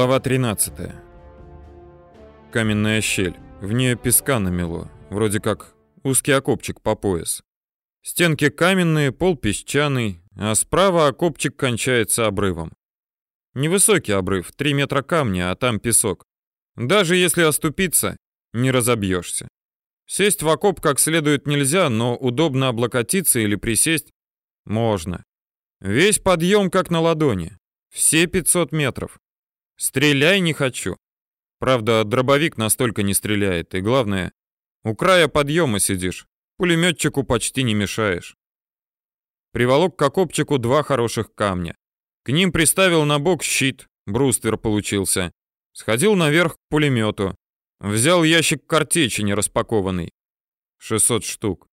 Глава 13. Каменная щель. В нее песка намело, вроде как узкий окопчик по пояс. Стенки каменные, пол песчаный, а справа окопчик кончается обрывом. Невысокий обрыв, 3 метра камня, а там песок. Даже если оступиться, не разобьешься. Сесть в окоп как следует нельзя, но удобно облокотиться или присесть можно. Весь подъем как на ладони. Все 500 метров. Стреляй не хочу. Правда, дробовик настолько не стреляет, и главное, у края подъема сидишь, пулеметчику почти не мешаешь. Приволок к окопчику два хороших камня. К ним приставил на бок щит, бруствер получился. Сходил наверх к пулемету. Взял ящик картечи нераспакованный. 600 штук.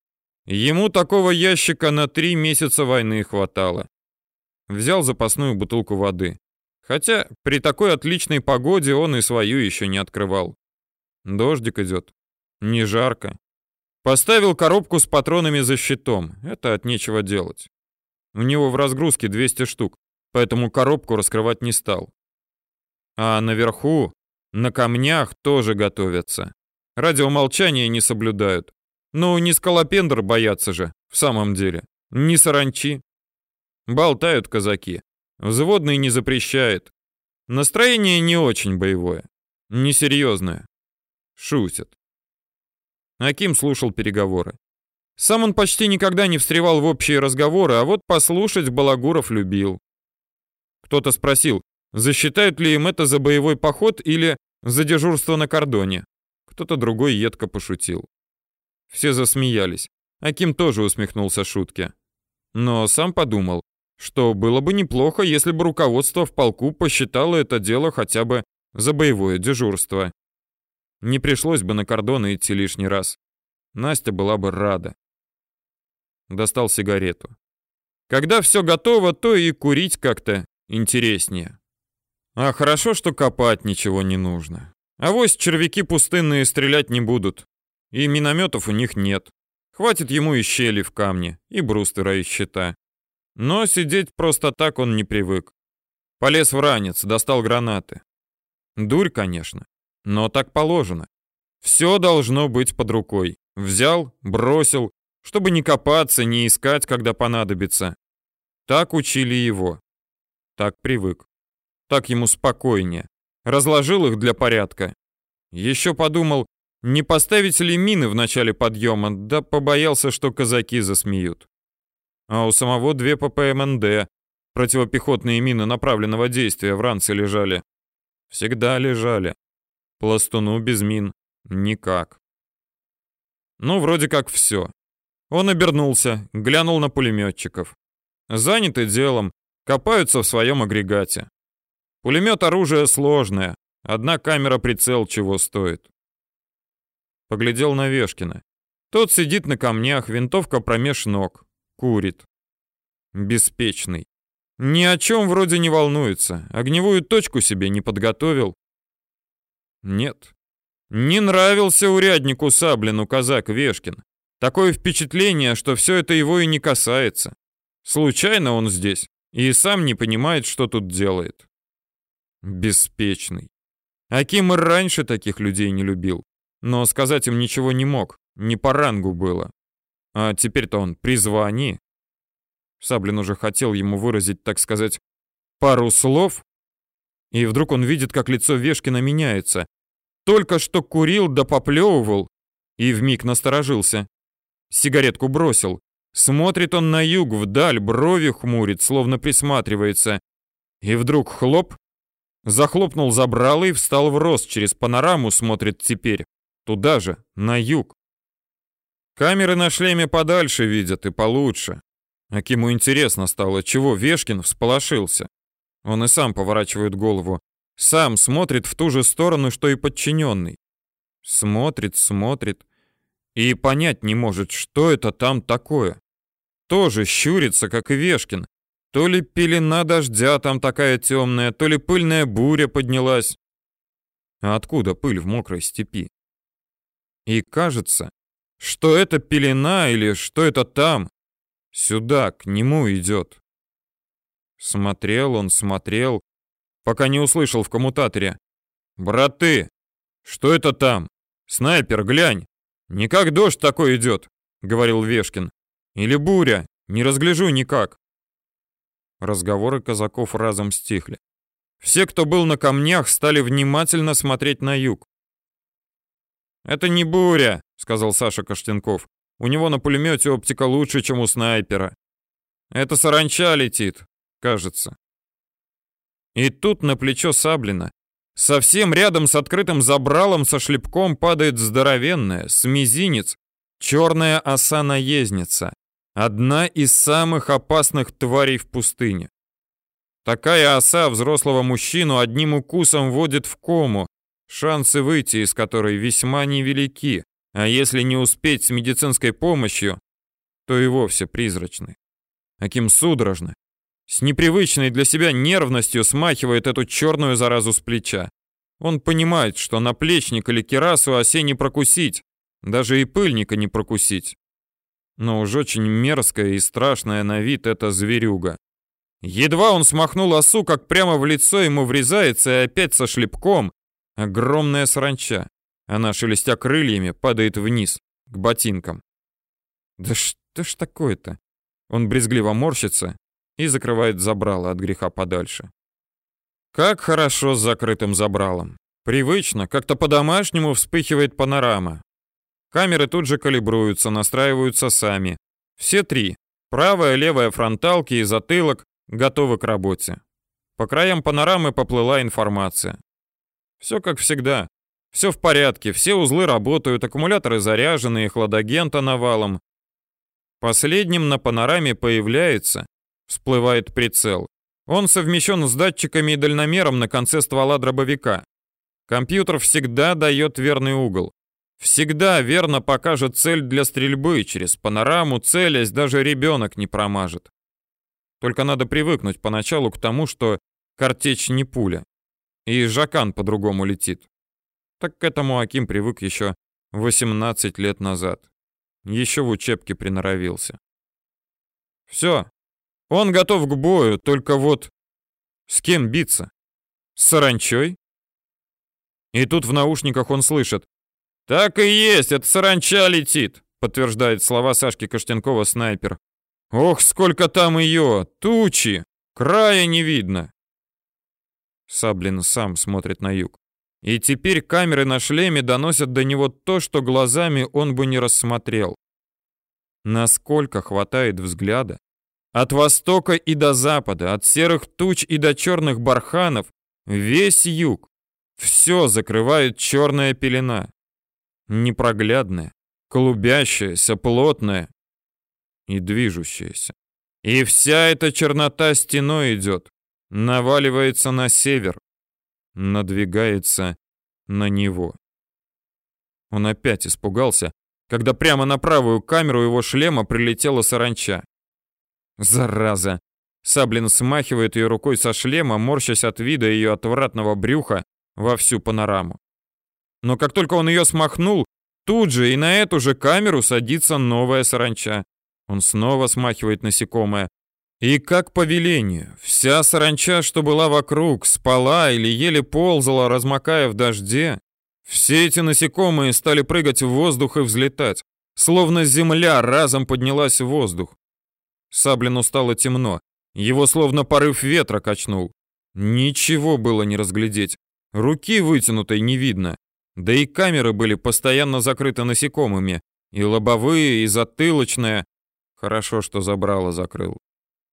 Ему такого ящика на три месяца войны хватало. Взял запасную бутылку воды. Хотя при такой отличной погоде он и свою еще не открывал. Дождик идет. Не жарко. Поставил коробку с патронами за щитом. Это от нечего делать. У него в разгрузке 200 штук, поэтому коробку раскрывать не стал. А наверху, на камнях тоже готовятся. Радиомолчание не соблюдают. Ну, не скалопендр боятся же, в самом деле. Не саранчи. Болтают казаки. Взводный не запрещает. Настроение не очень боевое. Несерьезное. Шутят. Аким слушал переговоры. Сам он почти никогда не встревал в общие разговоры, а вот послушать Балагуров любил. Кто-то спросил, засчитают ли им это за боевой поход или за дежурство на кордоне. Кто-то другой едко пошутил. Все засмеялись. Аким тоже усмехнулся шутке. Но сам подумал, что было бы неплохо, если бы руководство в полку посчитало это дело хотя бы за боевое дежурство. Не пришлось бы на кордоны идти лишний раз. Настя была бы рада. Достал сигарету. Когда все готово, то и курить как-то интереснее. А хорошо, что копать ничего не нужно. А вось червяки пустынные стрелять не будут. И минометов у них нет. Хватит ему и щели в камне, и брустера, и щита. Но сидеть просто так он не привык. Полез в ранец, достал гранаты. Дурь, конечно, но так положено. Все должно быть под рукой. Взял, бросил, чтобы не копаться, не искать, когда понадобится. Так учили его. Так привык. Так ему спокойнее. Разложил их для порядка. Еще подумал, не поставить ли мины в начале подъема, да побоялся, что казаки засмеют а у самого две ППМНД, противопехотные мины направленного действия в ранце лежали. Всегда лежали. Пластуну без мин никак. Ну, вроде как все. Он обернулся, глянул на пулеметчиков. Заняты делом, копаются в своем агрегате. Пулемет оружие сложное, одна камера-прицел чего стоит. Поглядел на Вешкина. Тот сидит на камнях, винтовка промеж ног. Курит. Беспечный. Ни о чем вроде не волнуется. Огневую точку себе не подготовил. Нет. Не нравился уряднику Саблину казак Вешкин. Такое впечатление, что все это его и не касается. Случайно он здесь и сам не понимает, что тут делает. Беспечный. Аким и раньше таких людей не любил, но сказать им ничего не мог, не по рангу было. А теперь-то он при звании. Саблин уже хотел ему выразить, так сказать, пару слов, и вдруг он видит, как лицо Вешкина меняется. Только что курил да поплевывал, и вмиг насторожился. Сигаретку бросил. Смотрит он на юг, вдаль, брови хмурит, словно присматривается. И вдруг хлоп, захлопнул забрало и встал в рост, через панораму смотрит теперь. Туда же, на юг. Камеры на шлеме подальше видят и получше. Акиму интересно стало, чего Вешкин всполошился. Он и сам поворачивает голову. Сам смотрит в ту же сторону, что и подчиненный. Смотрит, смотрит. И понять не может, что это там такое. Тоже щурится, как и Вешкин. То ли пелена дождя там такая темная, то ли пыльная буря поднялась. А откуда пыль в мокрой степи? И кажется, что это пелена или что это там? Сюда, к нему идет. Смотрел он, смотрел, пока не услышал в коммутаторе. «Брат ты, что это там? Снайпер, глянь! Не как дождь такой идет!» — говорил Вешкин. «Или буря, не разгляжу никак!» Разговоры казаков разом стихли. Все, кто был на камнях, стали внимательно смотреть на юг. «Это не буря», — сказал Саша Каштенков. «У него на пулемете оптика лучше, чем у снайпера. Это саранча летит, кажется». И тут на плечо Саблина, совсем рядом с открытым забралом со шлепком падает здоровенная, с мизинец, черная оса-наездница. Одна из самых опасных тварей в пустыне. Такая оса взрослого мужчину одним укусом вводит в кому, шансы выйти из которой весьма невелики, а если не успеть с медицинской помощью, то и вовсе призрачны. Аким судорожно, с непривычной для себя нервностью смахивает эту черную заразу с плеча. Он понимает, что наплечник или кирасу осе не прокусить, даже и пыльника не прокусить. Но уж очень мерзкая и страшная на вид эта зверюга. Едва он смахнул осу, как прямо в лицо ему врезается и опять со шлепком огромная саранча. Она, шелестя крыльями, падает вниз, к ботинкам. Да что ж такое-то? Он брезгливо морщится и закрывает забрало от греха подальше. Как хорошо с закрытым забралом. Привычно, как-то по-домашнему вспыхивает панорама. Камеры тут же калибруются, настраиваются сами. Все три. Правая, левая фронталки и затылок готовы к работе. По краям панорамы поплыла информация. Все как всегда. Все в порядке, все узлы работают, аккумуляторы заряжены и хладагента навалом. Последним на панораме появляется, всплывает прицел. Он совмещен с датчиками и дальномером на конце ствола дробовика. Компьютер всегда дает верный угол. Всегда верно покажет цель для стрельбы, через панораму, целясь, даже ребенок не промажет. Только надо привыкнуть поначалу к тому, что картечь не пуля. И жакан по-другому летит. Так к этому Аким привык еще 18 лет назад. Еще в учебке приноровился. Все. Он готов к бою, только вот... С кем биться? С саранчой? И тут в наушниках он слышит. «Так и есть, это саранча летит», подтверждает слова Сашки Каштенкова снайпер. Ох, сколько там ее! Тучи! Края не видно!» Саблин сам смотрит на юг. И теперь камеры на шлеме доносят до него то, что глазами он бы не рассмотрел. Насколько хватает взгляда? От востока и до запада, от серых туч и до черных барханов, весь юг. Все закрывает черная пелена. Непроглядная, клубящаяся, плотная, и движущаяся. И вся эта чернота стеной идет, наваливается на север, надвигается на него. Он опять испугался, когда прямо на правую камеру его шлема прилетела саранча. Зараза! Саблин смахивает ее рукой со шлема, морщась от вида ее отвратного брюха во всю панораму. Но как только он ее смахнул, тут же и на эту же камеру садится новая саранча. Он снова смахивает насекомое. И как по велению, вся саранча, что была вокруг, спала или еле ползала, размокая в дожде, все эти насекомые стали прыгать в воздух и взлетать, словно земля разом поднялась в воздух. Саблину стало темно, его словно порыв ветра качнул. Ничего было не разглядеть, руки вытянутой не видно, да и камеры были постоянно закрыты насекомыми, и лобовые, и затылочная, Хорошо, что забрало закрыл.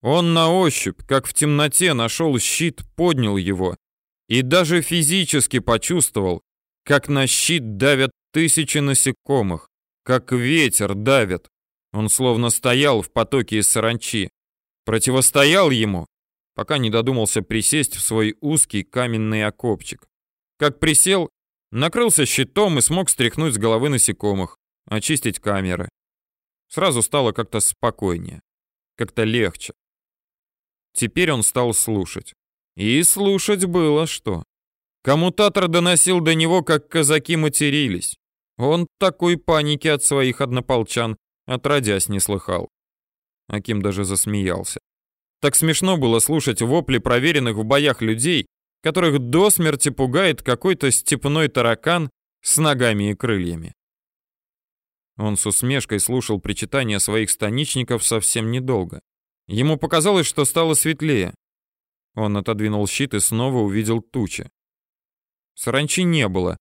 Он на ощупь, как в темноте, нашел щит, поднял его и даже физически почувствовал, как на щит давят тысячи насекомых, как ветер давит. Он словно стоял в потоке из саранчи. Противостоял ему, пока не додумался присесть в свой узкий каменный окопчик. Как присел, накрылся щитом и смог стряхнуть с головы насекомых, очистить камеры. Сразу стало как-то спокойнее, как-то легче. Теперь он стал слушать. И слушать было что. Коммутатор доносил до него, как казаки матерились. Он такой паники от своих однополчан отродясь не слыхал. Аким даже засмеялся. Так смешно было слушать вопли проверенных в боях людей, которых до смерти пугает какой-то степной таракан с ногами и крыльями. Он с усмешкой слушал причитания своих станичников совсем недолго. Ему показалось, что стало светлее. Он отодвинул щит и снова увидел тучи. Саранчи не было.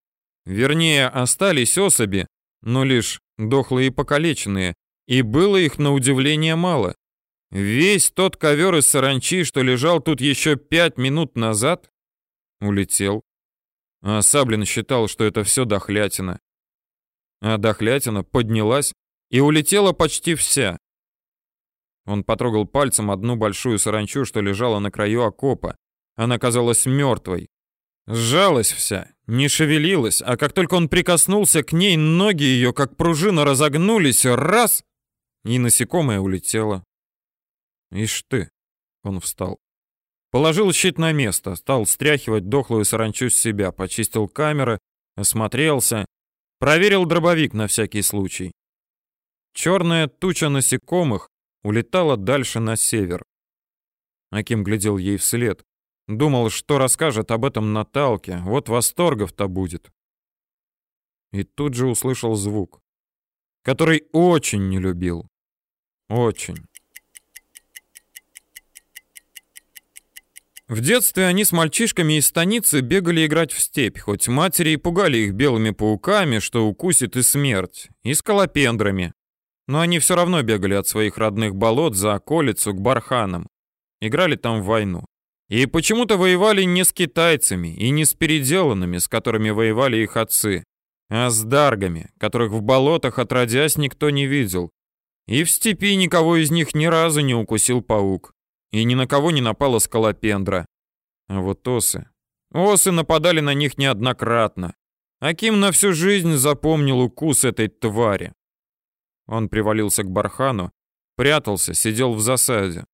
Вернее, остались особи, но лишь дохлые и покалеченные, и было их на удивление мало. Весь тот ковер из саранчи, что лежал тут еще пять минут назад, улетел. А Саблин считал, что это все дохлятина. А дохлятина поднялась и улетела почти вся. Он потрогал пальцем одну большую саранчу, что лежала на краю окопа. Она казалась мертвой. Сжалась вся, не шевелилась, а как только он прикоснулся к ней, ноги ее, как пружина, разогнулись, раз, и насекомое улетело. Ишь ты, он встал. Положил щит на место, стал стряхивать дохлую саранчу с себя, почистил камеры, осмотрелся, проверил дробовик на всякий случай. Черная туча насекомых улетала дальше на север. Аким глядел ей вслед. Думал, что расскажет об этом Наталке, вот восторгов-то будет. И тут же услышал звук, который очень не любил. Очень. В детстве они с мальчишками из станицы бегали играть в степь, хоть матери и пугали их белыми пауками, что укусит и смерть, и скалопендрами. Но они все равно бегали от своих родных болот за околицу к барханам. Играли там в войну. И почему-то воевали не с китайцами и не с переделанными, с которыми воевали их отцы, а с даргами, которых в болотах отродясь никто не видел. И в степи никого из них ни разу не укусил паук. И ни на кого не напала скалопендра. А вот осы... Осы нападали на них неоднократно. Аким на всю жизнь запомнил укус этой твари. Он привалился к бархану, прятался, сидел в засаде.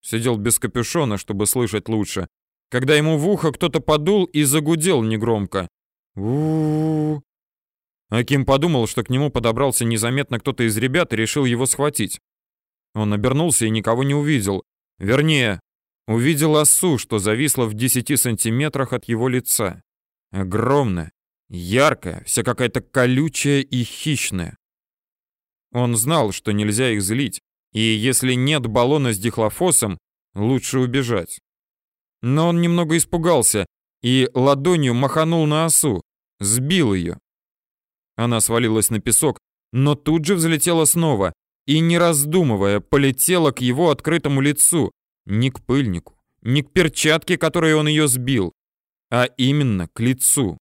Сидел без капюшона, чтобы слышать лучше. Когда ему в ухо кто-то подул и загудел негромко. у, -у, Аким подумал, что к нему подобрался незаметно кто-то из ребят и решил его схватить. Он обернулся и никого не увидел. Вернее, увидел осу, что зависла в десяти сантиметрах от его лица. Огромная, яркая, вся какая-то колючая и хищная. Он знал, что нельзя их злить, и если нет баллона с дихлофосом, лучше убежать. Но он немного испугался и ладонью маханул на осу, сбил ее. Она свалилась на песок, но тут же взлетела снова и, не раздумывая, полетела к его открытому лицу, не к пыльнику, не к перчатке, которой он ее сбил, а именно к лицу.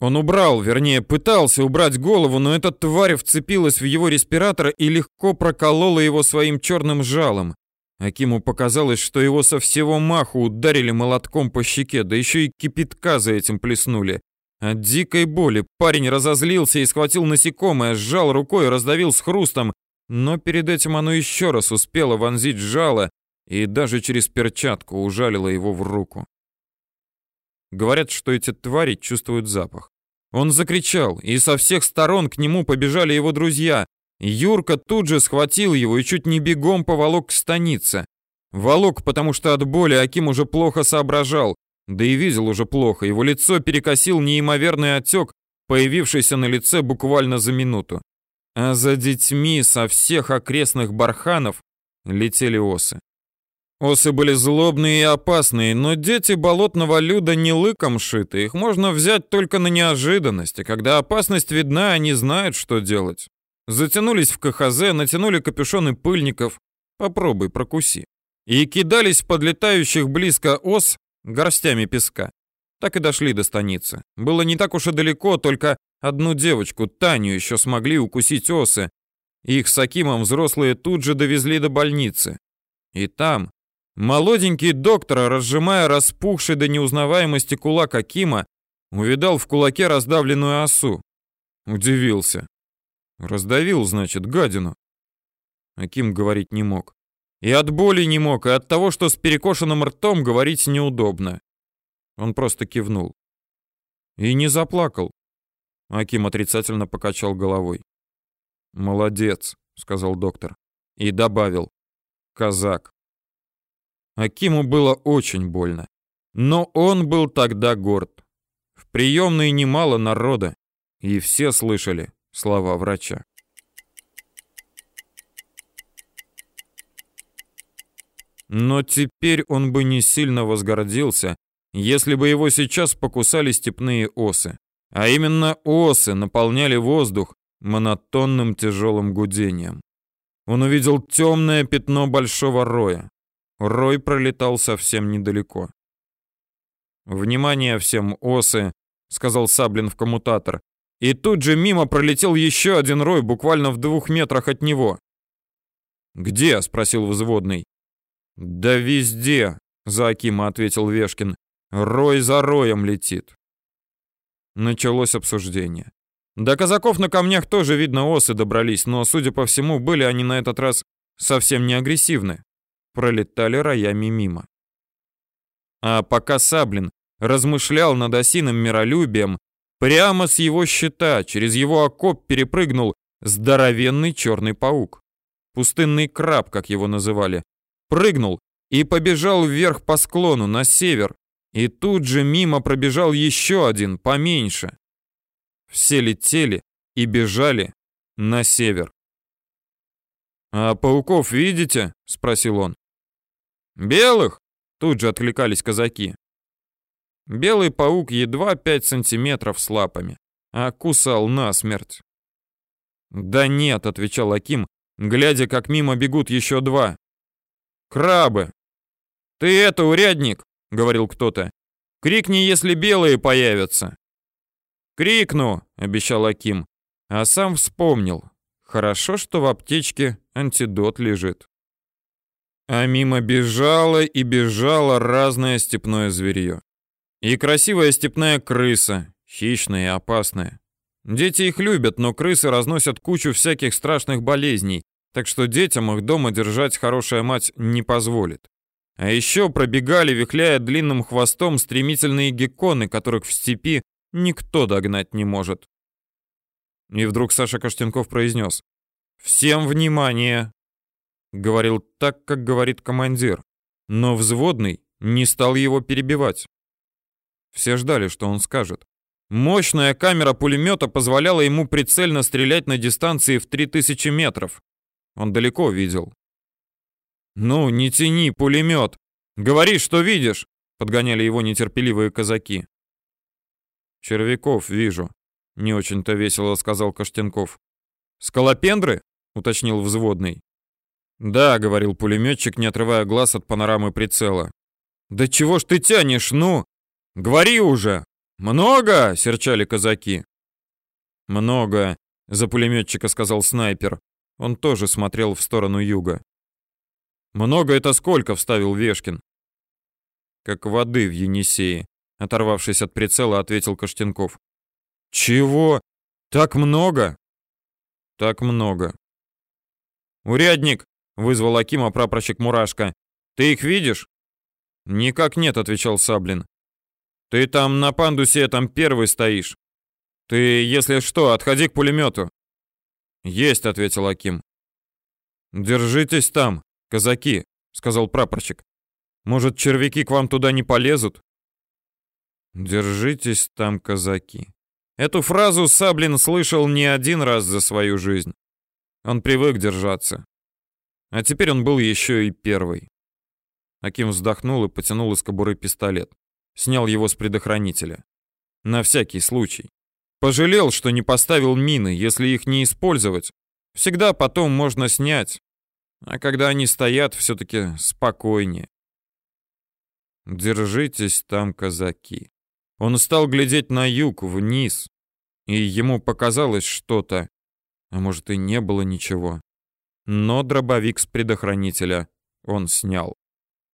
Он убрал, вернее, пытался убрать голову, но эта тварь вцепилась в его респиратор и легко проколола его своим черным жалом. Акиму показалось, что его со всего маху ударили молотком по щеке, да еще и кипятка за этим плеснули. От дикой боли парень разозлился и схватил насекомое, сжал рукой и раздавил с хрустом, но перед этим оно еще раз успело вонзить жало и даже через перчатку ужалило его в руку. Говорят, что эти твари чувствуют запах. Он закричал, и со всех сторон к нему побежали его друзья. Юрка тут же схватил его и чуть не бегом поволок к станице. Волок, потому что от боли Аким уже плохо соображал, да и видел уже плохо. Его лицо перекосил неимоверный отек, появившийся на лице буквально за минуту. А за детьми со всех окрестных барханов летели осы. Осы были злобные и опасные, но дети болотного люда не лыком шиты. Их можно взять только на неожиданности. Когда опасность видна, они знают, что делать. Затянулись в КХЗ, натянули капюшоны пыльников. Попробуй, прокуси. И кидались в подлетающих близко ос горстями песка. Так и дошли до станицы. Было не так уж и далеко, только одну девочку, Таню, еще смогли укусить осы. Их с Акимом взрослые тут же довезли до больницы. И там, Молоденький доктор, разжимая распухший до неузнаваемости кулак Акима, увидал в кулаке раздавленную осу. Удивился. Раздавил, значит, гадину. Аким говорить не мог. И от боли не мог, и от того, что с перекошенным ртом говорить неудобно. Он просто кивнул. И не заплакал. Аким отрицательно покачал головой. «Молодец», — сказал доктор. И добавил. «Казак». Акиму было очень больно. Но он был тогда горд. В приемной немало народа, и все слышали слова врача. Но теперь он бы не сильно возгордился, если бы его сейчас покусали степные осы. А именно осы наполняли воздух монотонным тяжелым гудением. Он увидел темное пятно большого роя. Рой пролетал совсем недалеко. «Внимание всем, осы!» — сказал Саблин в коммутатор. И тут же мимо пролетел еще один рой, буквально в двух метрах от него. «Где?» — спросил взводный. «Да везде», — за Акима ответил Вешкин. «Рой за роем летит». Началось обсуждение. До казаков на камнях тоже, видно, осы добрались, но, судя по всему, были они на этот раз совсем не агрессивны. Пролетали роями мимо. А пока Саблин размышлял над осиным миролюбием, прямо с его щита через его окоп перепрыгнул здоровенный черный паук. Пустынный краб, как его называли, прыгнул и побежал вверх по склону на север, и тут же мимо пробежал еще один, поменьше. Все летели и бежали на север. «А пауков видите?» — спросил он. «Белых?» — тут же откликались казаки. Белый паук едва 5 сантиметров с лапами, а кусал насмерть. «Да нет», — отвечал Аким, глядя, как мимо бегут еще два. «Крабы!» «Ты это, урядник!» — говорил кто-то. «Крикни, если белые появятся!» «Крикну!» — обещал Аким, а сам вспомнил. Хорошо, что в аптечке антидот лежит. А мимо бежало и бежало разное степное зверье. И красивая степная крыса, хищная и опасная. Дети их любят, но крысы разносят кучу всяких страшных болезней, так что детям их дома держать хорошая мать не позволит. А еще пробегали, вихляя длинным хвостом, стремительные гекконы, которых в степи никто догнать не может. И вдруг Саша Каштенков произнес «Всем внимание!» Говорил так, как говорит командир, но взводный не стал его перебивать. Все ждали, что он скажет. Мощная камера пулемета позволяла ему прицельно стрелять на дистанции в 3000 метров. Он далеко видел. «Ну, не тяни пулемет! Говори, что видишь!» — подгоняли его нетерпеливые казаки. «Червяков вижу», — не очень-то весело сказал Каштенков. «Скалопендры?» — уточнил взводный. «Да», — говорил пулеметчик, не отрывая глаз от панорамы прицела. «Да чего ж ты тянешь, ну? Говори уже! Много!» — серчали казаки. «Много», — за пулеметчика сказал снайпер. Он тоже смотрел в сторону юга. «Много это сколько?» — вставил Вешкин. «Как воды в Енисее», — оторвавшись от прицела, ответил Каштенков. «Чего? Так много?» «Так много». «Урядник!» — вызвал Акима прапорщик Мурашка. «Ты их видишь?» «Никак нет», — отвечал Саблин. «Ты там на пандусе там первый стоишь. Ты, если что, отходи к пулемету. «Есть», — ответил Аким. «Держитесь там, казаки», — сказал прапорщик. «Может, червяки к вам туда не полезут?» «Держитесь там, казаки». Эту фразу Саблин слышал не один раз за свою жизнь. Он привык держаться. А теперь он был еще и первый. Аким вздохнул и потянул из кобуры пистолет. Снял его с предохранителя. На всякий случай. Пожалел, что не поставил мины, если их не использовать. Всегда потом можно снять. А когда они стоят, все-таки спокойнее. Держитесь там, казаки. Он стал глядеть на юг, вниз, и ему показалось что-то, а может и не было ничего. Но дробовик с предохранителя он снял.